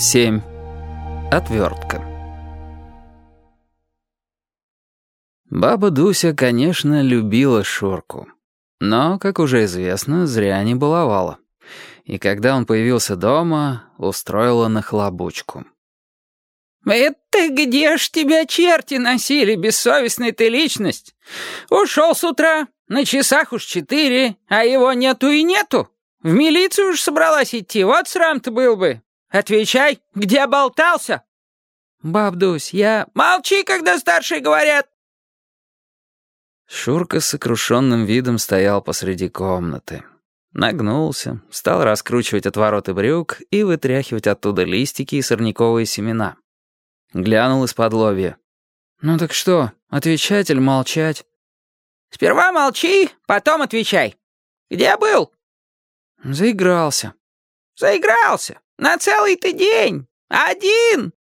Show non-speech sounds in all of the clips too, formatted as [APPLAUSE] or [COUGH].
7. Отвертка. Баба Дуся, конечно, любила Шурку. Но, как уже известно, зря не баловала. И когда он появился дома, устроила нахлобучку. «Это где ж тебя черти носили, бессовестная ты личность? Ушел с утра, на часах уж четыре, а его нету и нету. В милицию уж собралась идти, вот срам-то был бы. Отвечай, где болтался?» «Бабдусь, я...» «Молчи, когда старшие говорят!» Шурка с сокрушенным видом стоял посреди комнаты. Нагнулся, стал раскручивать отвороты брюк и вытряхивать оттуда листики и сорняковые семена. Глянул из-под лобья. «Ну так что, отвечать или молчать?» «Сперва молчи, потом отвечай. Где был?» «Заигрался». «Заигрался? На целый ты день? Один?»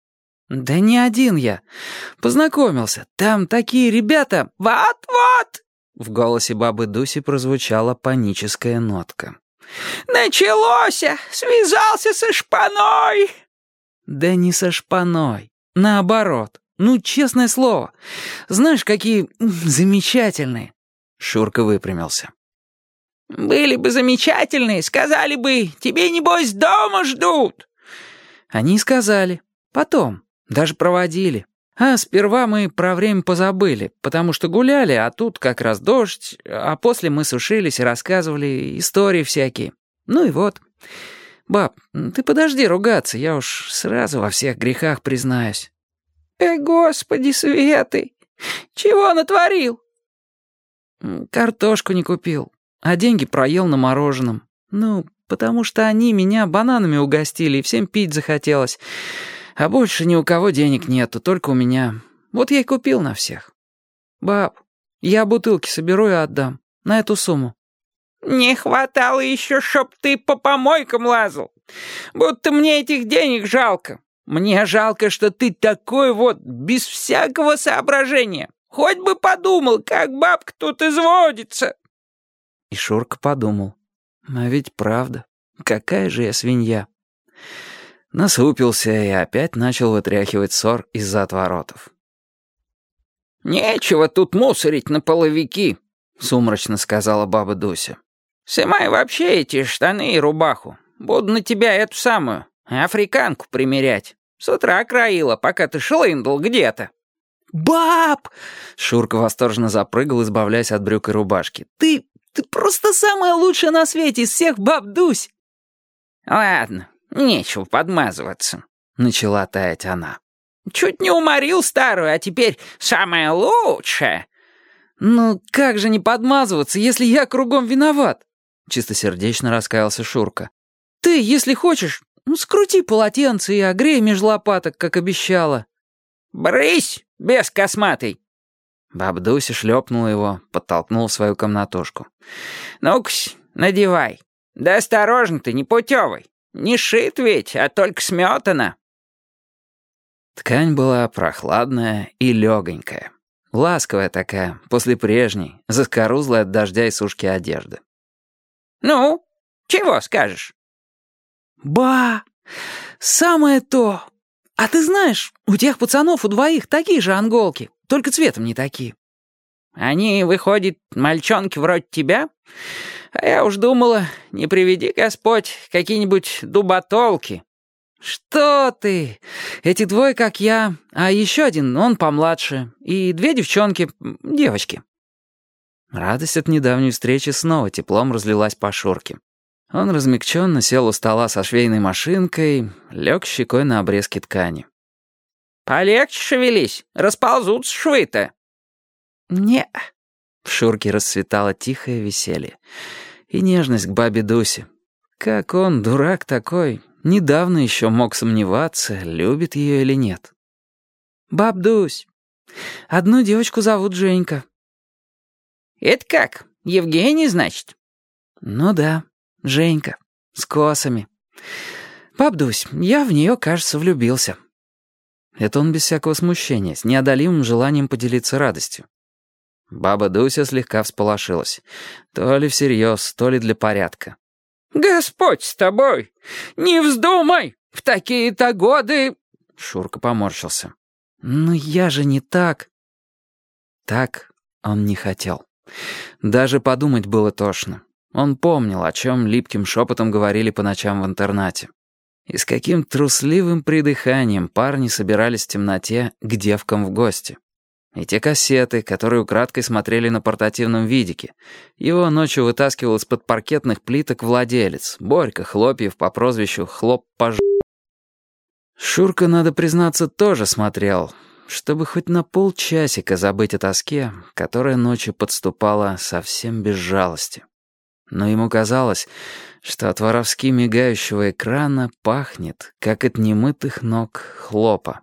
«Да не один я. Познакомился. Там такие ребята...» «Вот-вот!» В голосе бабы Дуси прозвучала паническая нотка. «Началось! Связался со шпаной!» «Да не со шпаной. Наоборот. Ну, честное слово. Знаешь, какие [LAUGHS] замечательные!» Шурка выпрямился. «Были бы замечательные, сказали бы, тебе, небось, дома ждут!» Они сказали. Потом. Даже проводили. А сперва мы про время позабыли, потому что гуляли, а тут как раз дождь, а после мы сушились и рассказывали истории всякие. Ну и вот. Баб, ты подожди ругаться, я уж сразу во всех грехах признаюсь. Э, господи, Светы, чего натворил? Картошку не купил, а деньги проел на мороженом. Ну, потому что они меня бананами угостили и всем пить захотелось. А больше ни у кого денег нету, только у меня. Вот я и купил на всех. Баб, я бутылки соберу и отдам. На эту сумму. Не хватало еще, чтоб ты по помойкам лазал. Будто мне этих денег жалко. Мне жалко, что ты такой вот, без всякого соображения. Хоть бы подумал, как бабка тут изводится. И Шурка подумал. А ведь правда, какая же я свинья. Насупился и опять начал вытряхивать ссор из-за отворотов. «Нечего тут мусорить на половики», — сумрачно сказала баба Дуся. «Сымай вообще эти штаны и рубаху. Буду на тебя эту самую, африканку примерять. С утра краила, пока ты шлындал где-то». «Баб!» — Шурка восторженно запрыгал, избавляясь от брюк и рубашки. «Ты... ты просто самая лучшая на свете из всех баб Дусь!» «Ладно, «Нечего подмазываться», — начала таять она. «Чуть не уморил старую, а теперь самое лучшее». «Ну как же не подмазываться, если я кругом виноват?» Чистосердечно раскаялся Шурка. «Ты, если хочешь, ну, скрути полотенце и огрей меж лопаток, как обещала». «Брысь, без косматый!» Бабдуся шлепнула его, подтолкнула в свою комнатушку. «Ну-ка, надевай. Да осторожно ты, не путевый. Не шит ведь, а только сметана». Ткань была прохладная и легонькая. Ласковая такая, после прежней, заскорузлая от дождя и сушки одежды. «Ну, чего скажешь?» «Ба! Самое то! А ты знаешь, у тех пацанов у двоих такие же анголки, только цветом не такие». «Они, выходит, мальчонки вроде тебя? А я уж думала, не приведи Господь какие-нибудь дуботолки». «Что ты? Эти двое, как я, а еще один, он помладше, и две девчонки, девочки». Радость от недавней встречи снова теплом разлилась по Шурке. Он размягченно сел у стола со швейной машинкой, лег щекой на обрезки ткани. «Полегче шевелись, расползутся швы-то». «Не». В Шурке расцветало тихое веселье и нежность к бабе Дусе. Как он, дурак такой, недавно еще мог сомневаться, любит ее или нет. «Баб Дусь, одну девочку зовут Женька». «Это как? Евгений, значит?» «Ну да, Женька, с косами. Баб Дусь, я в нее, кажется, влюбился». Это он без всякого смущения, с неодолимым желанием поделиться радостью. Баба Дуся слегка всполошилась. То ли всерьез, то ли для порядка. «Господь с тобой! Не вздумай! В такие-то годы...» Шурка поморщился. «Ну я же не так...» Так он не хотел. Даже подумать было тошно. Он помнил, о чем липким шепотом говорили по ночам в интернате. И с каким трусливым придыханием парни собирались в темноте к девкам в гости. И те кассеты, которые украдкой смотрели на портативном видике. Его ночью вытаскивал из-под паркетных плиток владелец, Борька Хлопьев по прозвищу Хлоп Пож... Шурка, надо признаться, тоже смотрел, чтобы хоть на полчасика забыть о тоске, которая ночью подступала совсем без жалости. Но ему казалось, что от воровски мигающего экрана пахнет, как от немытых ног хлопа.